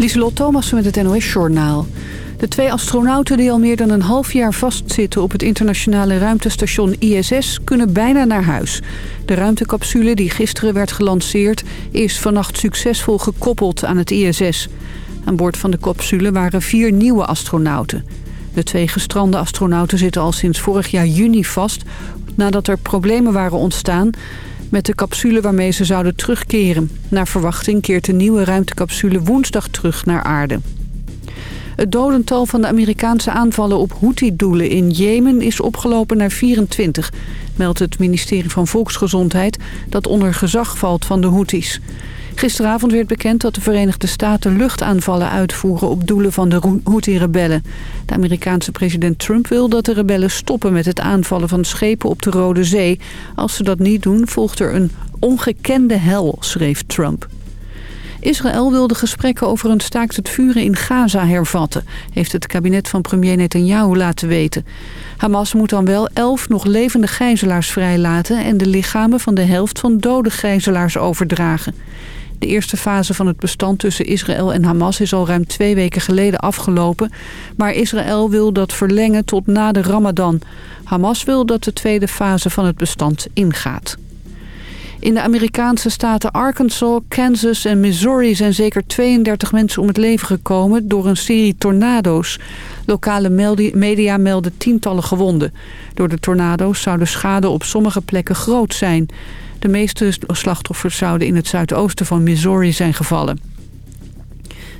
Lieselot Thomas met het NOS-journaal. De twee astronauten die al meer dan een half jaar vastzitten op het internationale ruimtestation ISS kunnen bijna naar huis. De ruimtecapsule die gisteren werd gelanceerd is vannacht succesvol gekoppeld aan het ISS. Aan boord van de capsule waren vier nieuwe astronauten. De twee gestrande astronauten zitten al sinds vorig jaar juni vast nadat er problemen waren ontstaan met de capsule waarmee ze zouden terugkeren. Naar verwachting keert de nieuwe ruimtecapsule woensdag terug naar aarde. Het dodental van de Amerikaanse aanvallen op Houthi-doelen in Jemen is opgelopen naar 24, meldt het ministerie van Volksgezondheid dat onder gezag valt van de Houthis. Gisteravond werd bekend dat de Verenigde Staten luchtaanvallen uitvoeren op doelen van de Houthi-rebellen. De Amerikaanse president Trump wil dat de rebellen stoppen met het aanvallen van schepen op de Rode Zee. Als ze dat niet doen volgt er een ongekende hel, schreef Trump. Israël wil de gesprekken over een staakt het vuren in Gaza hervatten... heeft het kabinet van premier Netanyahu laten weten. Hamas moet dan wel elf nog levende gijzelaars vrijlaten... en de lichamen van de helft van dode gijzelaars overdragen. De eerste fase van het bestand tussen Israël en Hamas is al ruim twee weken geleden afgelopen. Maar Israël wil dat verlengen tot na de Ramadan. Hamas wil dat de tweede fase van het bestand ingaat. In de Amerikaanse staten Arkansas, Kansas en Missouri zijn zeker 32 mensen om het leven gekomen door een serie tornado's. Lokale media melden tientallen gewonden. Door de tornado's zou de schade op sommige plekken groot zijn. De meeste slachtoffers zouden in het zuidoosten van Missouri zijn gevallen.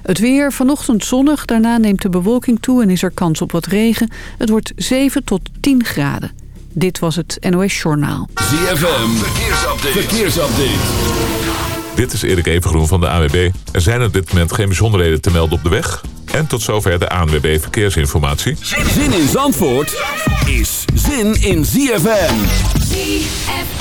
Het weer vanochtend zonnig, daarna neemt de bewolking toe en is er kans op wat regen. Het wordt 7 tot 10 graden. Dit was het NOS Journaal. ZFM, verkeersupdate. verkeersupdate. Dit is Erik Evengroen van de AWB. Er zijn op dit moment geen bijzonderheden te melden op de weg. En tot zover de ANWB Verkeersinformatie. Zin in Zandvoort is zin in ZFM. ZFM.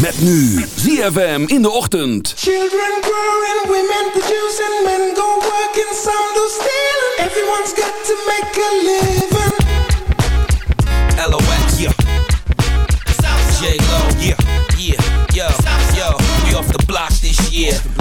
Met nu ZFM in de ochtend. Children growing, women producing, men go working, some do stealing. Everyone's got to make a living. LOX, yeah. J-Lo, yeah, yeah, yo, yo. We off the block this year.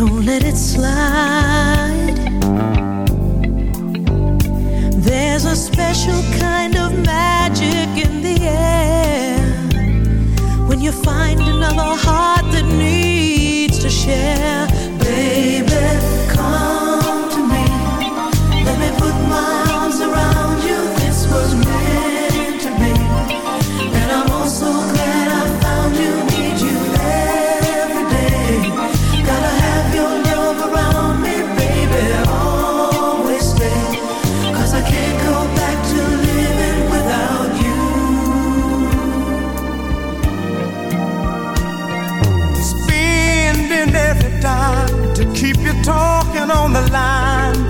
don't let it slide. There's a special kind of magic in the air when you find another heart that needs to share, baby.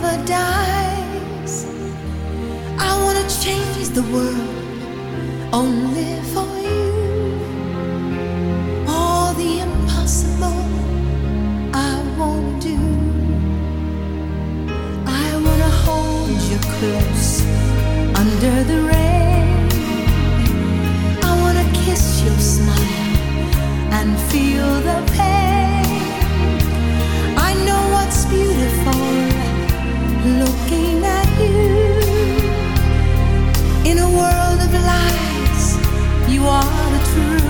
Never dies. I wanna change the world only for you. All the impossible I wanna do. I wanna hold you close under the rain. I wanna kiss your smile and feel the pain. You are the truth.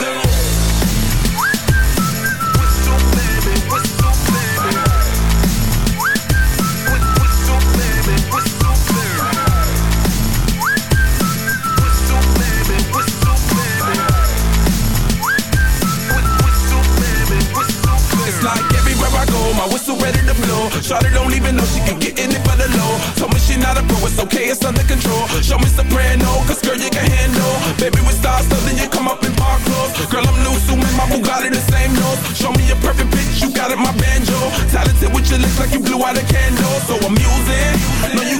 whistle ready to blow. Shawty don't even know she can get in it for the low. Told me she not a pro, it's okay, it's under control. Show me soprano, cause girl you can handle. Baby we stars, so then you come up in park clothes. Girl I'm new, so my Bugatti the same nose. Show me a perfect pitch, you got it, my banjo. Talented with your lips like you blew out a candle. So I'm using, know you